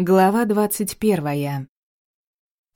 Глава двадцать первая.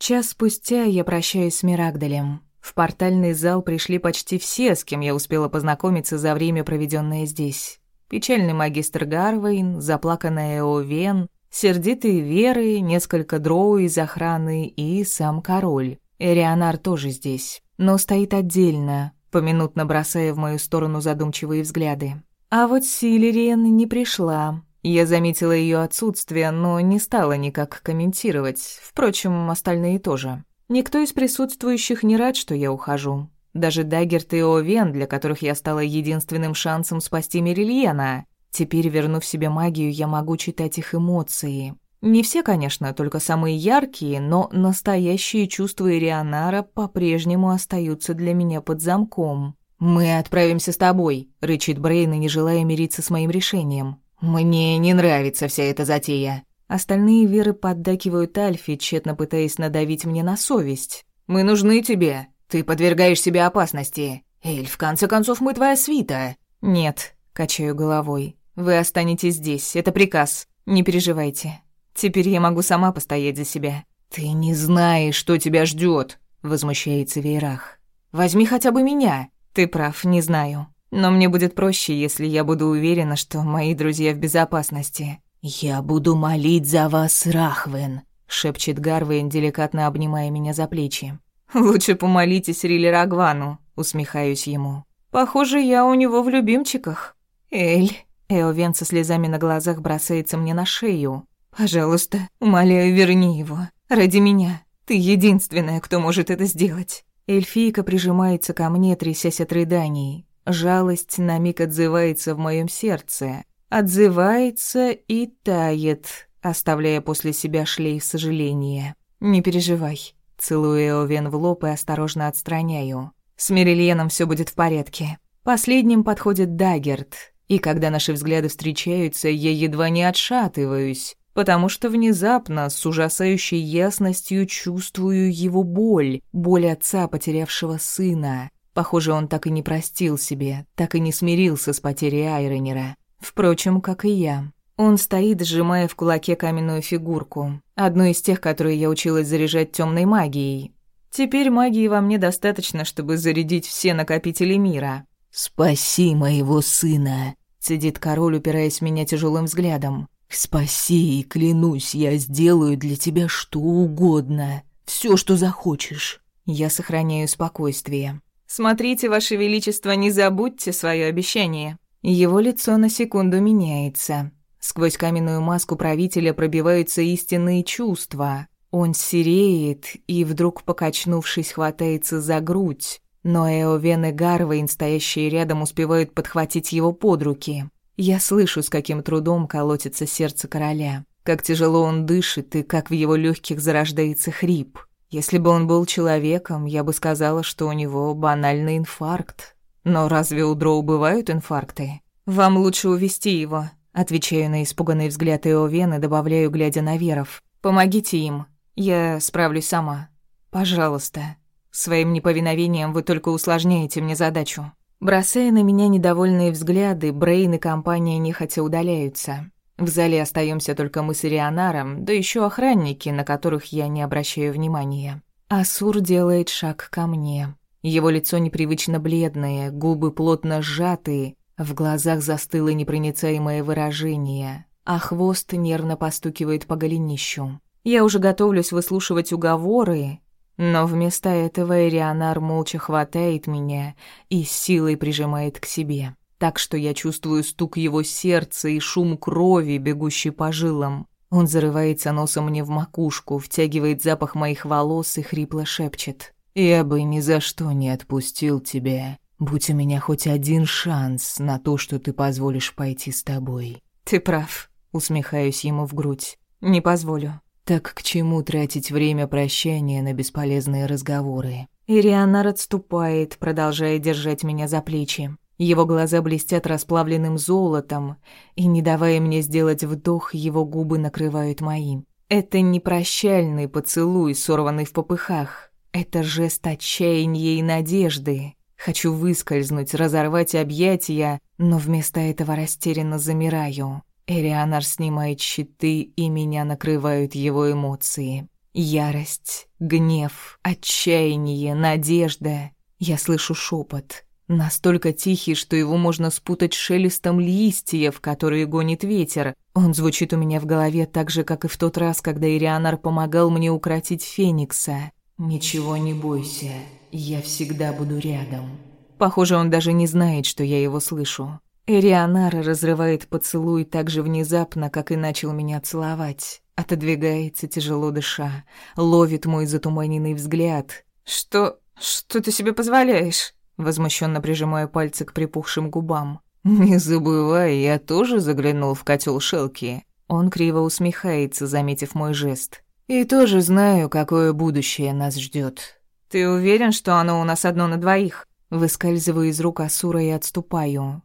Час спустя я прощаюсь с Мирагдалем. В портальный зал пришли почти все, с кем я успела познакомиться за время, проведенное здесь. Печальный магистр Гарвейн, заплаканная Овен, сердитые Веры, несколько дроу из охраны и сам король. Эрианар тоже здесь, но стоит отдельно, поминутно бросая в мою сторону задумчивые взгляды. А вот Силериен не пришла, я заметила ее отсутствие, но не стала никак комментировать. Впрочем, остальные тоже. Никто из присутствующих не рад, что я ухожу. Даже Даггерт и Овен, для которых я стала единственным шансом спасти Мерильена. Теперь, вернув себе магию, я могу читать их эмоции. Не все, конечно, только самые яркие, но настоящие чувства Ирианара по-прежнему остаются для меня под замком. «Мы отправимся с тобой», — рычит Брейн, не желая мириться с моим решением. «Мне не нравится вся эта затея». Остальные Веры поддакивают Альфе, тщетно пытаясь надавить мне на совесть. «Мы нужны тебе. Ты подвергаешь себя опасности. Эль, в конце концов, мы твоя свита». «Нет», — качаю головой. «Вы останетесь здесь. Это приказ. Не переживайте. Теперь я могу сама постоять за себя». «Ты не знаешь, что тебя ждет, возмущается Вейрах. «Возьми хотя бы меня». «Ты прав, не знаю. Но мне будет проще, если я буду уверена, что мои друзья в безопасности. «Я буду молить за вас, Рахвен», — шепчет Гарвейн, деликатно обнимая меня за плечи. «Лучше помолитесь Риле Рагвану», — усмехаюсь ему. «Похоже, я у него в любимчиках». «Эль», — Эовен со слезами на глазах бросается мне на шею. «Пожалуйста, умоляю, верни его. Ради меня. Ты единственная, кто может это сделать». Эльфийка прижимается ко мне, трясясь от рыданий. Жалость на миг отзывается в моем сердце. Отзывается и тает, оставляя после себя шлейф сожаления. «Не переживай». Целую Овен в лоб и осторожно отстраняю. «С Мерильеном все будет в порядке». Последним подходит Даггерт, и когда наши взгляды встречаются, я едва не отшатываюсь, потому что внезапно, с ужасающей ясностью чувствую его боль, боль отца, потерявшего сына. Похоже, он так и не простил себе, так и не смирился с потерей Айронера. Впрочем, как и я. Он стоит, сжимая в кулаке каменную фигурку, одну из тех, которые я училась заряжать темной магией. Теперь магии во мне достаточно, чтобы зарядить все накопители мира. «Спаси моего сына», — цедит король, упираясь в меня тяжелым взглядом. «Спаси, и клянусь, я сделаю для тебя что угодно, все, что захочешь». Я сохраняю спокойствие. «Смотрите, Ваше Величество, не забудьте свое обещание». Его лицо на секунду меняется. Сквозь каменную маску правителя пробиваются истинные чувства. Он сереет и, вдруг покачнувшись, хватается за грудь. Но Эовен и Гарвейн, стоящие рядом, успевают подхватить его под руки. Я слышу, с каким трудом колотится сердце короля. Как тяжело он дышит и как в его легких зарождается хрип. Если бы он был человеком, я бы сказала, что у него банальный инфаркт. Но разве у Дроу бывают инфаркты? Вам лучше увести его, отвечаю на испуганный взгляд Иовен и добавляю, глядя на Веров. Помогите им. Я справлюсь сама. Пожалуйста. Своим неповиновением вы только усложняете мне задачу. Бросая на меня недовольные взгляды, Брейн и компания нехотя удаляются. В зале остаемся только мы с Ирианаром, да еще охранники, на которых я не обращаю внимания. Асур делает шаг ко мне. Его лицо непривычно бледное, губы плотно сжатые, в глазах застыло непроницаемое выражение, а хвост нервно постукивает по голенищу. Я уже готовлюсь выслушивать уговоры, но вместо этого Ирианар молча хватает меня и силой прижимает к себе так что я чувствую стук его сердца и шум крови, бегущий по жилам. Он зарывается носом мне в макушку, втягивает запах моих волос и хрипло шепчет. «Я бы ни за что не отпустил тебя, будь у меня хоть один шанс на то, что ты позволишь пойти с тобой». «Ты прав», — усмехаюсь ему в грудь. «Не позволю». «Так к чему тратить время прощания на бесполезные разговоры?» Ирианар отступает, продолжая держать меня за плечи. Его глаза блестят расплавленным золотом, и, не давая мне сделать вдох, его губы накрывают моим. Это не прощальный поцелуй, сорванный в попыхах. Это жест отчаяния и надежды. Хочу выскользнуть, разорвать объятия, но вместо этого растерянно замираю. Эрианар снимает щиты, и меня накрывают его эмоции. Ярость, гнев, отчаяние, надежда. Я слышу шепот, настолько тихий, что его можно спутать с шелестом листьев, которые гонит ветер. Он звучит у меня в голове так же, как и в тот раз, когда Ирианар помогал мне укротить Феникса. «Ничего не бойся, я всегда буду рядом». Похоже, он даже не знает, что я его слышу. Эрианара разрывает поцелуй так же внезапно, как и начал меня целовать. Отодвигается, тяжело дыша, ловит мой затуманенный взгляд. «Что... что ты себе позволяешь?» Возмущенно прижимая пальцы к припухшим губам. «Не забывай, я тоже заглянул в котел Шелки». Он криво усмехается, заметив мой жест. «И тоже знаю, какое будущее нас ждет. «Ты уверен, что оно у нас одно на двоих?» Выскальзываю из рук Асура и отступаю.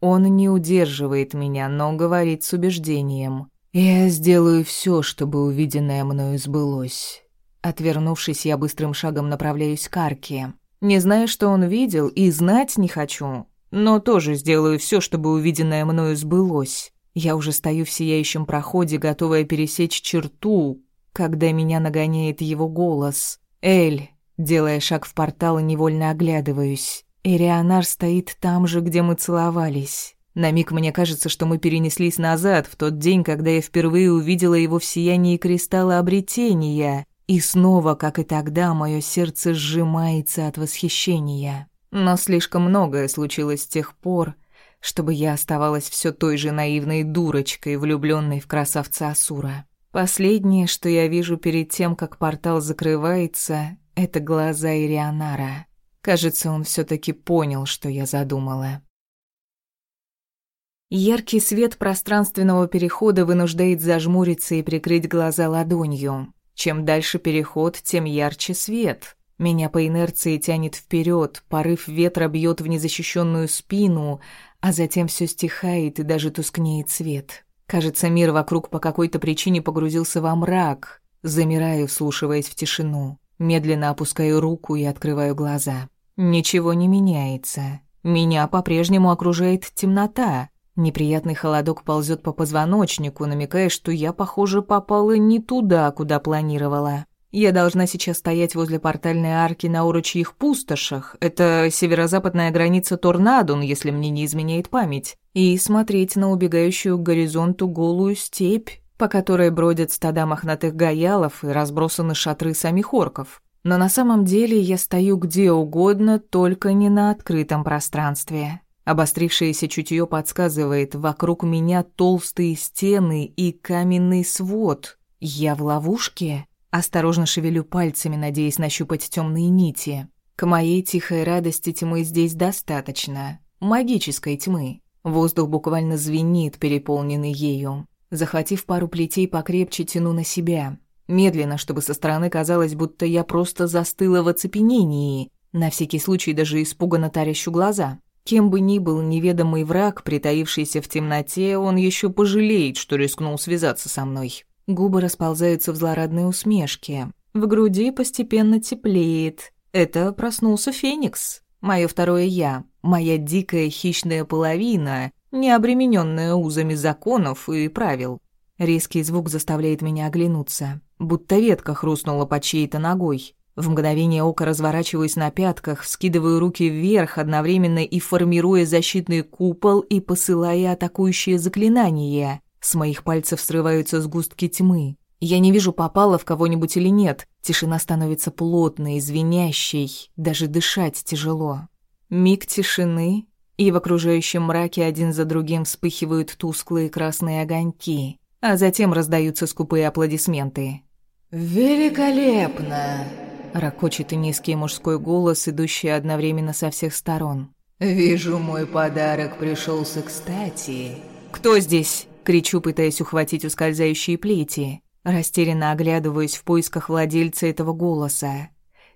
Он не удерживает меня, но говорит с убеждением. «Я сделаю все, чтобы увиденное мною сбылось». Отвернувшись, я быстрым шагом направляюсь к арке. Не знаю, что он видел, и знать не хочу, но тоже сделаю все, чтобы увиденное мною сбылось. Я уже стою в сияющем проходе, готовая пересечь черту, когда меня нагоняет его голос. «Эль!» Делая шаг в портал, невольно оглядываюсь. Ирианар стоит там же, где мы целовались. На миг мне кажется, что мы перенеслись назад, в тот день, когда я впервые увидела его в сиянии кристалла обретения. И снова, как и тогда, мое сердце сжимается от восхищения. Но слишком многое случилось с тех пор, чтобы я оставалась все той же наивной дурочкой, влюбленной в красавца Асура. Последнее, что я вижу перед тем, как портал закрывается, это глаза Ирианара. Кажется, он все-таки понял, что я задумала. Яркий свет пространственного перехода вынуждает зажмуриться и прикрыть глаза ладонью. Чем дальше переход, тем ярче свет. Меня по инерции тянет вперед, порыв ветра бьет в незащищенную спину, а затем все стихает и даже тускнеет свет. Кажется, мир вокруг по какой-то причине погрузился во мрак. Замираю, вслушиваясь в тишину. Медленно опускаю руку и открываю глаза. Ничего не меняется. Меня по-прежнему окружает темнота. Неприятный холодок ползет по позвоночнику, намекая, что я, похоже, попала не туда, куда планировала. Я должна сейчас стоять возле портальной арки на урочьих пустошах. Это северо-западная граница Торнадун, если мне не изменяет память. И смотреть на убегающую к горизонту голую степь, по которой бродят стада мохнатых гаялов и разбросаны шатры самих орков. Но на самом деле я стою где угодно, только не на открытом пространстве. Обострившееся чутье подсказывает, вокруг меня толстые стены и каменный свод. Я в ловушке? Осторожно шевелю пальцами, надеясь нащупать темные нити. К моей тихой радости тьмы здесь достаточно. Магической тьмы. Воздух буквально звенит, переполненный ею. Захватив пару плетей покрепче, тяну на себя. Медленно, чтобы со стороны казалось, будто я просто застыла в оцепенении. На всякий случай даже испуганно тарящу глаза. Кем бы ни был неведомый враг, притаившийся в темноте, он еще пожалеет, что рискнул связаться со мной. Губы расползаются в злорадной усмешке. В груди постепенно теплеет. Это проснулся Феникс. Мое второе «я», моя дикая хищная половина, не обремененная узами законов и правил. Резкий звук заставляет меня оглянуться, будто ветка хрустнула под чьей-то ногой. В мгновение ока разворачиваюсь на пятках, вскидываю руки вверх, одновременно и формируя защитный купол и посылая атакующее заклинание. С моих пальцев срываются сгустки тьмы. Я не вижу, попало в кого-нибудь или нет. Тишина становится плотной, звенящей, даже дышать тяжело. Миг тишины, и в окружающем мраке один за другим вспыхивают тусклые красные огоньки, а затем раздаются скупые аплодисменты. «Великолепно!» — ракочет и низкий мужской голос, идущий одновременно со всех сторон. «Вижу, мой подарок пришелся кстати». «Кто здесь?» — кричу, пытаясь ухватить ускользающие плети. Растерянно оглядываюсь в поисках владельца этого голоса.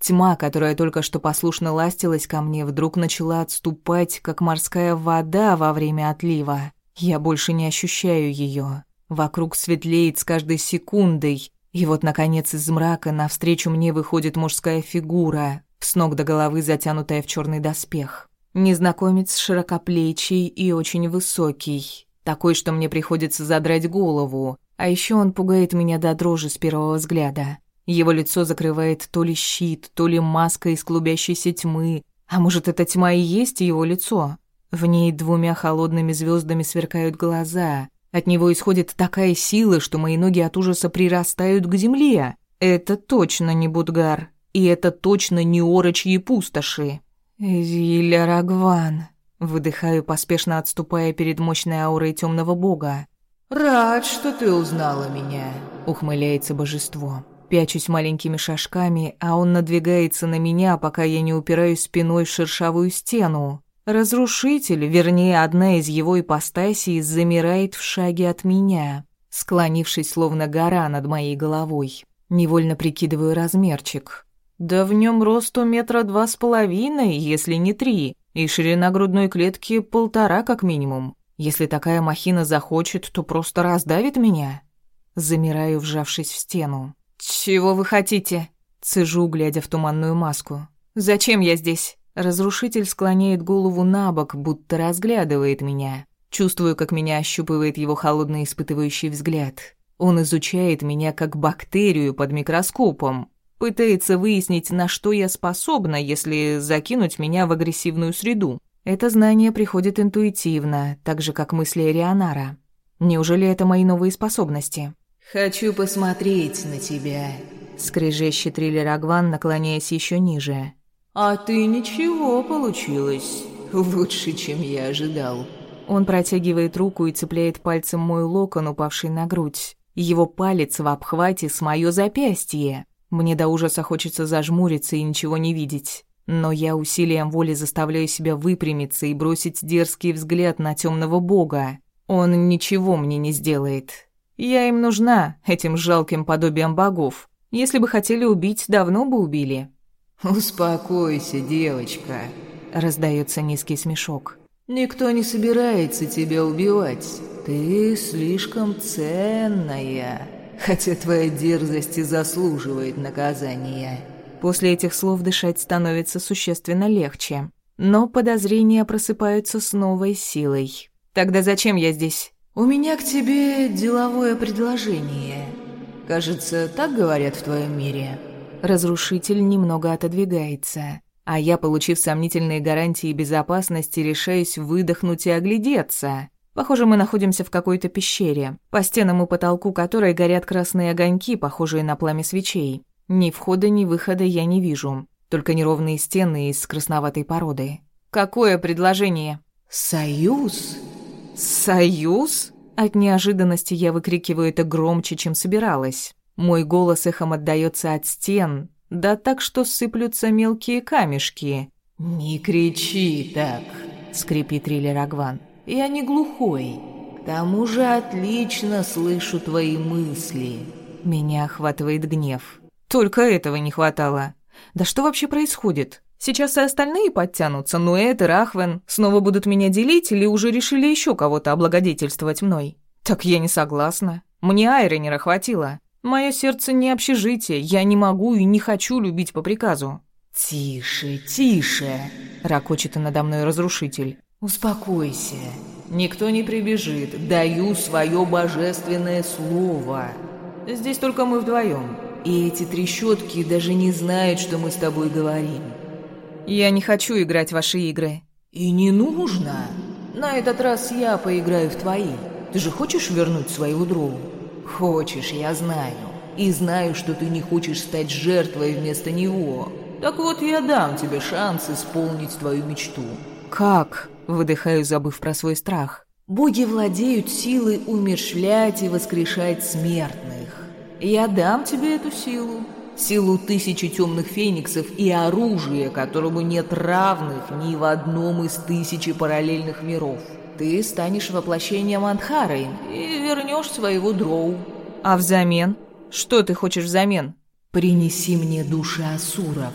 Тьма, которая только что послушно ластилась ко мне, вдруг начала отступать, как морская вода во время отлива. Я больше не ощущаю ее. Вокруг светлеет с каждой секундой. И вот, наконец, из мрака навстречу мне выходит мужская фигура, с ног до головы затянутая в черный доспех. Незнакомец широкоплечий и очень высокий. Такой, что мне приходится задрать голову. А еще он пугает меня до дрожи с первого взгляда. Его лицо закрывает то ли щит, то ли маска из клубящейся тьмы. А может, эта тьма и есть его лицо? В ней двумя холодными звездами сверкают глаза. От него исходит такая сила, что мои ноги от ужаса прирастают к земле. Это точно не Будгар. И это точно не орочьи пустоши. «Зиля Рагван», — выдыхаю, поспешно отступая перед мощной аурой темного бога. «Рад, что ты узнала меня», — ухмыляется божество. Пячусь маленькими шажками, а он надвигается на меня, пока я не упираюсь спиной в шершавую стену. Разрушитель, вернее, одна из его ипостасей, замирает в шаге от меня, склонившись словно гора над моей головой. Невольно прикидываю размерчик. Да в нем росту метра два с половиной, если не три, и ширина грудной клетки полтора как минимум. Если такая махина захочет, то просто раздавит меня. Замираю, вжавшись в стену. «Чего вы хотите?» Цежу, глядя в туманную маску. «Зачем я здесь?» Разрушитель склоняет голову на бок, будто разглядывает меня. Чувствую, как меня ощупывает его холодный испытывающий взгляд. Он изучает меня как бактерию под микроскопом. Пытается выяснить, на что я способна, если закинуть меня в агрессивную среду. Это знание приходит интуитивно, так же, как мысли Рионара. Неужели это мои новые способности? «Хочу посмотреть на тебя», — скрежещет триллер Агван, наклоняясь еще ниже. «А ты ничего получилось. Лучше, чем я ожидал». Он протягивает руку и цепляет пальцем мой локон, упавший на грудь. Его палец в обхвате с моё запястье. Мне до ужаса хочется зажмуриться и ничего не видеть. Но я усилием воли заставляю себя выпрямиться и бросить дерзкий взгляд на темного бога. Он ничего мне не сделает. Я им нужна, этим жалким подобием богов. Если бы хотели убить, давно бы убили. «Успокойся, девочка», — раздается низкий смешок. «Никто не собирается тебя убивать. Ты слишком ценная, хотя твоя дерзость и заслуживает наказания». После этих слов дышать становится существенно легче. Но подозрения просыпаются с новой силой. «Тогда зачем я здесь?» «У меня к тебе деловое предложение. Кажется, так говорят в твоем мире». Разрушитель немного отодвигается, а я, получив сомнительные гарантии безопасности, решаюсь выдохнуть и оглядеться. Похоже, мы находимся в какой-то пещере, по стенам и потолку которой горят красные огоньки, похожие на пламя свечей. Ни входа, ни выхода я не вижу, только неровные стены из красноватой породы. «Какое предложение?» «Союз?» «Союз?» От неожиданности я выкрикиваю это громче, чем собиралась. Мой голос эхом отдаётся от стен, да так, что сыплются мелкие камешки. «Не кричи так», — скрипит Риллер Агван. «Я не глухой. К тому же отлично слышу твои мысли». Меня охватывает гнев. Только этого не хватало. Да что вообще происходит? Сейчас и остальные подтянутся, но и Рахвен снова будут меня делить или уже решили еще кого-то облагодетельствовать мной? Так я не согласна. Мне Айренера хватило. Мое сердце не общежитие, я не могу и не хочу любить по приказу». «Тише, тише!» — ракочет надо мной разрушитель. «Успокойся. Никто не прибежит. Даю свое божественное слово. Здесь только мы вдвоем. И эти трещотки даже не знают, что мы с тобой говорим». «Я не хочу играть в ваши игры». «И не нужно. На этот раз я поиграю в твои. Ты же хочешь вернуть своего друга?» Хочешь, я знаю. И знаю, что ты не хочешь стать жертвой вместо него. Так вот, я дам тебе шанс исполнить твою мечту. Как? Выдыхаю, забыв про свой страх. Боги владеют силой умерщвлять и воскрешать смертных. Я дам тебе эту силу. Силу тысячи темных фениксов и оружие, которому нет равных ни в одном из тысячи параллельных миров ты станешь воплощением Андхары и вернешь своего дроу. А взамен? Что ты хочешь взамен? Принеси мне души асуров.